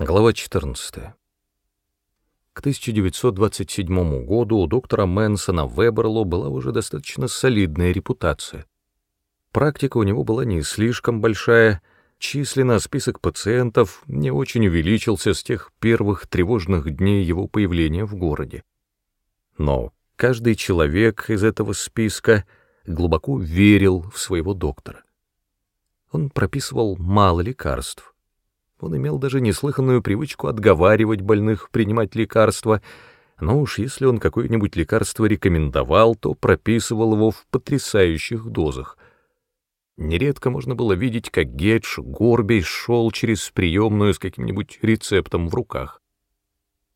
Глава 14. К 1927 году у доктора Мэнсона Веберло была уже достаточно солидная репутация. Практика у него была не слишком большая, численно список пациентов не очень увеличился с тех первых тревожных дней его появления в городе. Но каждый человек из этого списка глубоко верил в своего доктора. Он прописывал мало лекарств, он имел даже неслыханную привычку отговаривать больных принимать лекарства, но уж если он какое-нибудь лекарство рекомендовал, то прописывал его в потрясающих дозах. Нередко можно было видеть, как Гедж, горбей, шел через приемную с каким-нибудь рецептом в руках.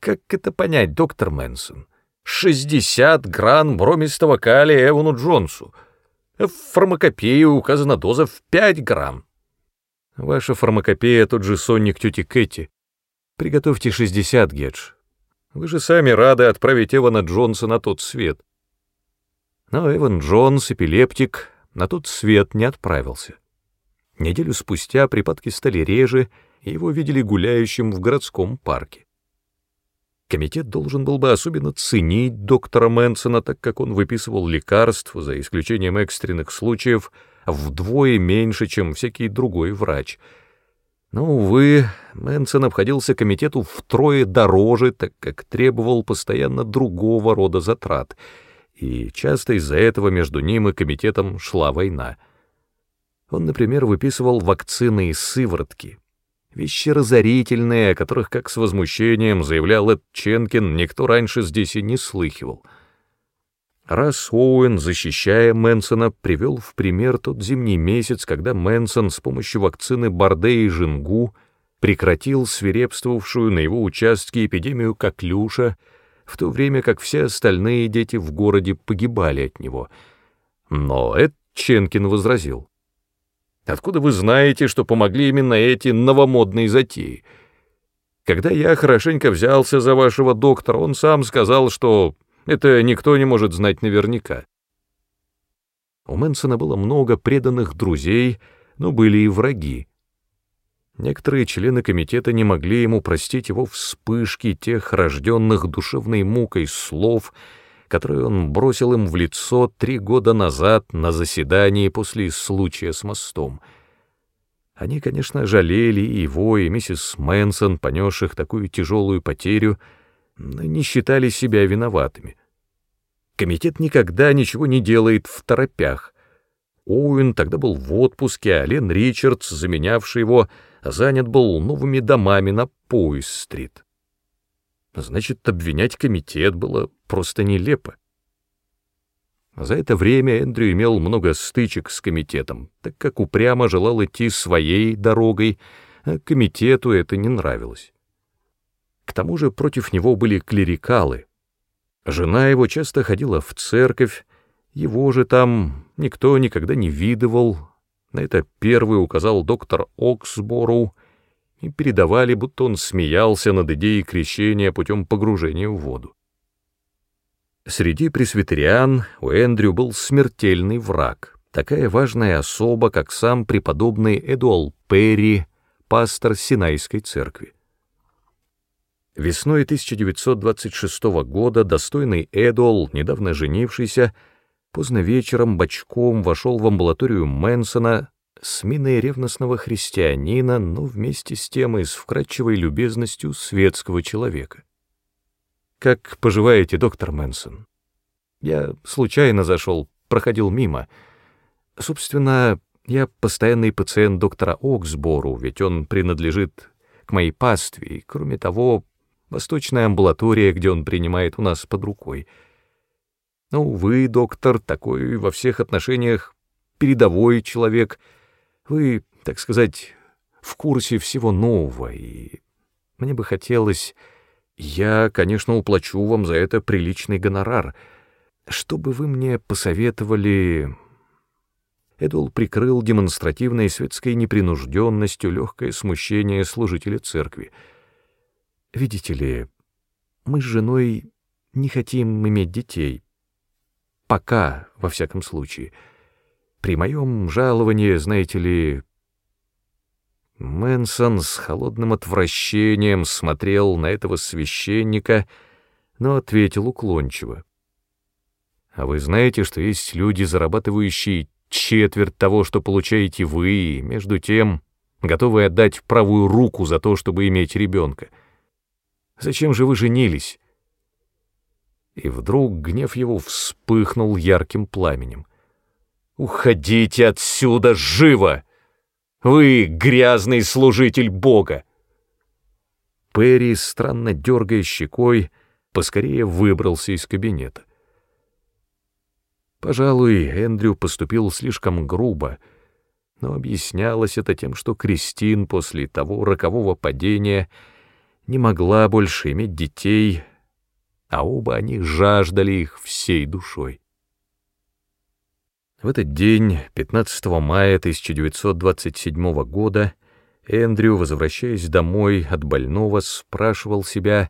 Как это понять, доктор Мэнсон? 60 грамм бромистого калия Эвану Джонсу. В фармакопее указана доза в 5 грамм. Ваша фармакопея тот же сонник тети Кэти. Приготовьте 60, Гедж. Вы же сами рады отправить Эвана Джонса на тот свет. Но Эван Джонс, эпилептик, на тот свет не отправился. Неделю спустя припадки стали реже, и его видели гуляющим в городском парке. Комитет должен был бы особенно ценить доктора Мэнсона, так как он выписывал лекарства, за исключением экстренных случаев, вдвое меньше, чем всякий другой врач. Но, увы, Мэнсон обходился комитету втрое дороже, так как требовал постоянно другого рода затрат, и часто из-за этого между ним и комитетом шла война. Он, например, выписывал вакцины и сыворотки, вещи разорительные, о которых, как с возмущением заявлял Эд Ченкин, никто раньше здесь и не слыхивал — Раз Оуэн, защищая Мэнсона, привел в пример тот зимний месяц, когда Мэнсон с помощью вакцины Барде и Жингу прекратил свирепствовавшую на его участке эпидемию коклюша, в то время как все остальные дети в городе погибали от него. Но Эд Ченкин возразил. «Откуда вы знаете, что помогли именно эти новомодные затеи? Когда я хорошенько взялся за вашего доктора, он сам сказал, что это никто не может знать наверняка. У Мэнсона было много преданных друзей, но были и враги. Некоторые члены комитета не могли ему простить его вспышки тех рожденных душевной мукой слов, которые он бросил им в лицо три года назад на заседании после случая с мостом. Они, конечно, жалели и его, и миссис Мэнсон, понесших такую тяжелую потерю, но не считали себя виноватыми. Комитет никогда ничего не делает в торопях. Оуэн тогда был в отпуске, а Лен Ричардс, заменявший его, занят был новыми домами на Поис-стрит. Значит, обвинять комитет было просто нелепо. За это время Эндрю имел много стычек с комитетом, так как упрямо желал идти своей дорогой, а комитету это не нравилось. К тому же против него были клерикалы, Жена его часто ходила в церковь, его же там никто никогда не видывал. На это первый указал доктор Оксбору, и передавали, будто он смеялся над идеей крещения путем погружения в воду. Среди пресвитериан у Эндрю был смертельный враг, такая важная особа, как сам преподобный Эдуал Перри, пастор Синайской церкви. Весной 1926 года достойный Эдол, недавно женившийся, поздно вечером бочком вошел в амбулаторию Мэнсона с миной ревностного христианина, но вместе с тем и с вкрадчивой любезностью светского человека. «Как поживаете, доктор Мэнсон?» «Я случайно зашел, проходил мимо. Собственно, я постоянный пациент доктора Оксбору, ведь он принадлежит к моей пастве, и, кроме того, восточная амбулатория, где он принимает у нас под рукой. Ну, вы, доктор, такой во всех отношениях передовой человек. Вы, так сказать, в курсе всего нового, и мне бы хотелось... Я, конечно, уплачу вам за это приличный гонорар. Что бы вы мне посоветовали... Эдул прикрыл демонстративной светской непринужденностью легкое смущение служителя церкви — Видите ли, мы с женой не хотим иметь детей. Пока, во всяком случае. При моем жаловании, знаете ли... Мэнсон с холодным отвращением смотрел на этого священника, но ответил уклончиво. «А вы знаете, что есть люди, зарабатывающие четверть того, что получаете вы, и между тем готовы отдать правую руку за то, чтобы иметь ребенка? Зачем же вы женились?» И вдруг гнев его вспыхнул ярким пламенем. «Уходите отсюда живо!» Вы грязный служитель Бога!» Перри, странно дергая щекой, поскорее выбрался из кабинета. Пожалуй, Эндрю поступил слишком грубо, но объяснялось это тем, что Кристин после того рокового падения не могла больше иметь детей, а оба они жаждали их всей душой. В этот день, 15 мая 1927 года, Эндрю, возвращаясь домой от больного, спрашивал себя,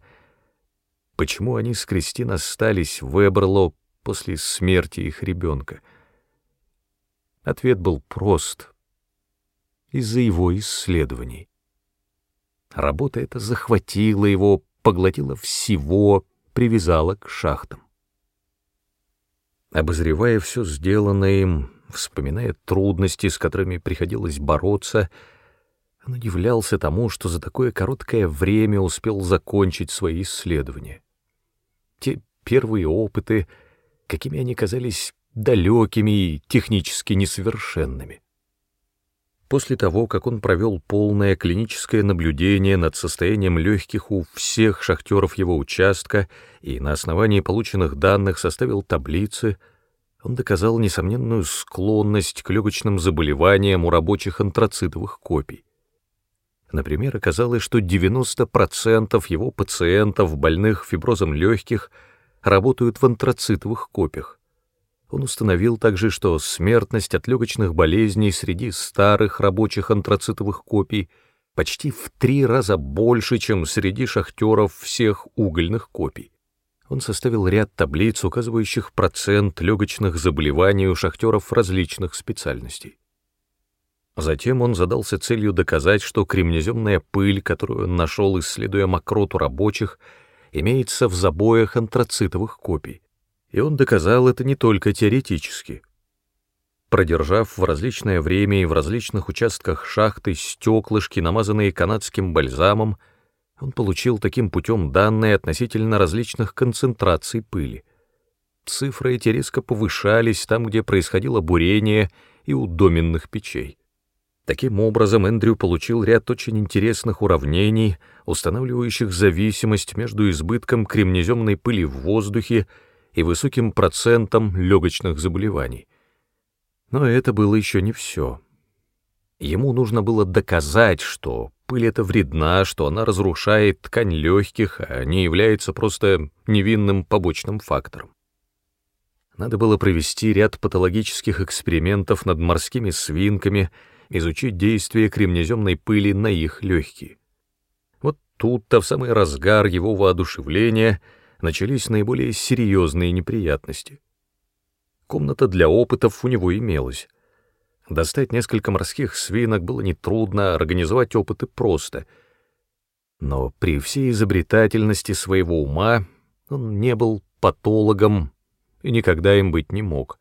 почему они с Кристин остались в Эберло после смерти их ребенка. Ответ был прост. Из-за его исследований. Работа эта захватила его, поглотила всего, привязала к шахтам. Обозревая все сделанное им, вспоминая трудности, с которыми приходилось бороться, он удивлялся тому, что за такое короткое время успел закончить свои исследования. Те первые опыты, какими они казались далекими и технически несовершенными. После того, как он провел полное клиническое наблюдение над состоянием легких у всех шахтеров его участка и на основании полученных данных составил таблицы, он доказал несомненную склонность к легочным заболеваниям у рабочих антрацитовых копий. Например, оказалось, что 90% его пациентов, больных фиброзом легких, работают в антрацитовых копиях. Он установил также, что смертность от легочных болезней среди старых рабочих антрацитовых копий почти в три раза больше, чем среди шахтеров всех угольных копий. Он составил ряд таблиц, указывающих процент легочных заболеваний у шахтеров различных специальностей. Затем он задался целью доказать, что кремнеземная пыль, которую он нашел, исследуя мокроту рабочих, имеется в забоях антрацитовых копий и он доказал это не только теоретически. Продержав в различное время и в различных участках шахты стеклышки, намазанные канадским бальзамом, он получил таким путем данные относительно различных концентраций пыли. Цифры эти резко повышались там, где происходило бурение и у доменных печей. Таким образом, Эндрю получил ряд очень интересных уравнений, устанавливающих зависимость между избытком кремнеземной пыли в воздухе и высоким процентом легочных заболеваний. Но это было еще не все. Ему нужно было доказать, что пыль эта вредна, что она разрушает ткань легких, а не является просто невинным побочным фактором. Надо было провести ряд патологических экспериментов над морскими свинками, изучить действие кремнеземной пыли на их легкие. Вот тут-то, в самый разгар его воодушевления — начались наиболее серьезные неприятности. Комната для опытов у него имелась. Достать несколько морских свинок было нетрудно, организовать опыты просто. Но при всей изобретательности своего ума он не был патологом и никогда им быть не мог.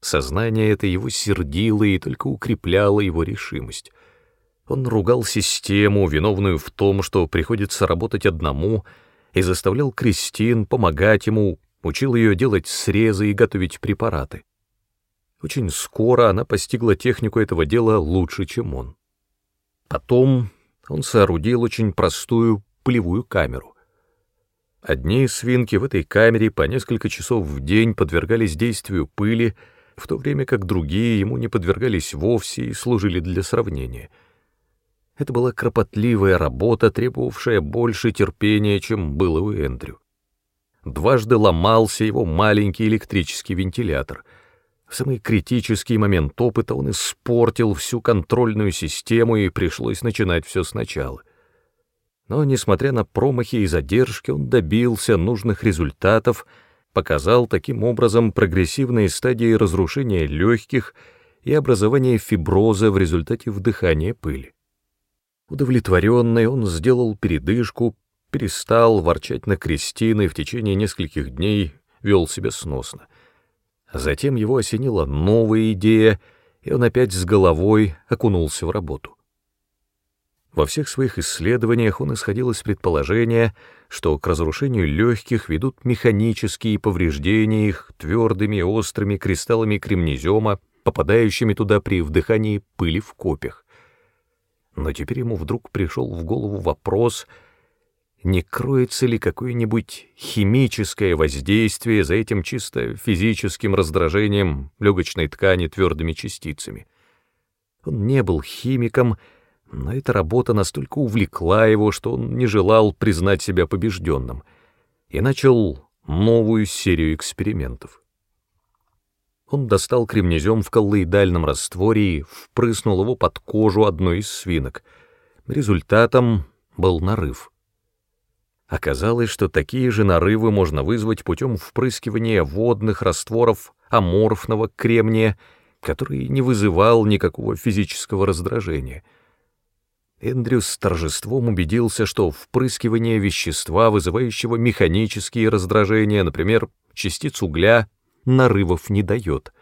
Сознание это его сердило и только укрепляло его решимость. Он ругал систему, виновную в том, что приходится работать одному — и заставлял Кристин помогать ему, учил ее делать срезы и готовить препараты. Очень скоро она постигла технику этого дела лучше, чем он. Потом он соорудил очень простую пылевую камеру. Одни свинки в этой камере по несколько часов в день подвергались действию пыли, в то время как другие ему не подвергались вовсе и служили для сравнения — это была кропотливая работа, требовавшая больше терпения, чем было у Эндрю. Дважды ломался его маленький электрический вентилятор. В самый критический момент опыта он испортил всю контрольную систему, и пришлось начинать все сначала. Но, несмотря на промахи и задержки, он добился нужных результатов, показал таким образом прогрессивные стадии разрушения легких и образования фиброза в результате вдыхания пыли. Удовлетворенный, он сделал передышку, перестал ворчать на Кристины и в течение нескольких дней вел себя сносно. Затем его осенила новая идея, и он опять с головой окунулся в работу. Во всех своих исследованиях он исходил из предположения, что к разрушению легких ведут механические повреждения их твердыми острыми кристаллами кремнезема, попадающими туда при вдыхании пыли в копьях. Но теперь ему вдруг пришел в голову вопрос, не кроется ли какое-нибудь химическое воздействие за этим чисто физическим раздражением легочной ткани твердыми частицами. Он не был химиком, но эта работа настолько увлекла его, что он не желал признать себя побежденным, и начал новую серию экспериментов. Он достал кремнезем в коллоидальном растворе и впрыснул его под кожу одной из свинок. Результатом был нарыв. Оказалось, что такие же нарывы можно вызвать путем впрыскивания водных растворов аморфного кремния, который не вызывал никакого физического раздражения — Эндрю с торжеством убедился, что впрыскивание вещества, вызывающего механические раздражения, например, частиц угля, нарывов не дает.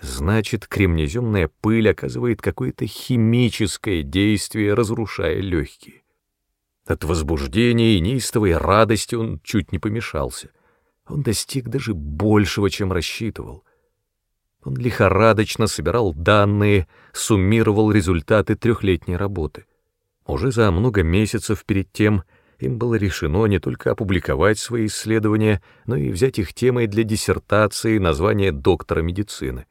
Значит, кремнеземная пыль оказывает какое-то химическое действие, разрушая легкие. От возбуждения и неистовой радости он чуть не помешался. Он достиг даже большего, чем рассчитывал. Он лихорадочно собирал данные, суммировал результаты трехлетней работы. Уже за много месяцев перед тем им было решено не только опубликовать свои исследования, но и взять их темой для диссертации название доктора медицины.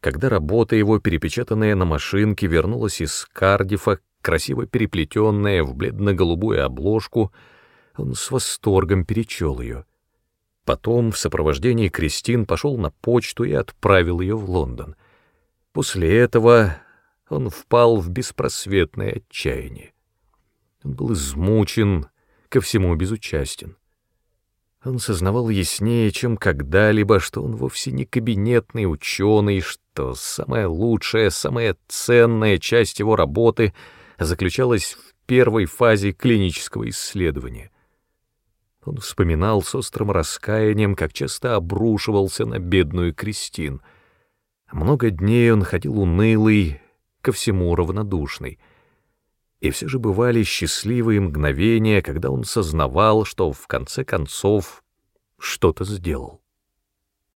Когда работа его, перепечатанная на машинке, вернулась из Кардифа, красиво переплетенная в бледно-голубую обложку, он с восторгом перечел ее — Потом в сопровождении Кристин пошел на почту и отправил ее в Лондон. После этого он впал в беспросветное отчаяние. Он был измучен, ко всему безучастен. Он сознавал яснее, чем когда-либо, что он вовсе не кабинетный ученый, что самая лучшая, самая ценная часть его работы заключалась в первой фазе клинического исследования. Он вспоминал с острым раскаянием, как часто обрушивался на бедную Кристин. Много дней он ходил унылый, ко всему равнодушный. И все же бывали счастливые мгновения, когда он сознавал, что в конце концов что-то сделал.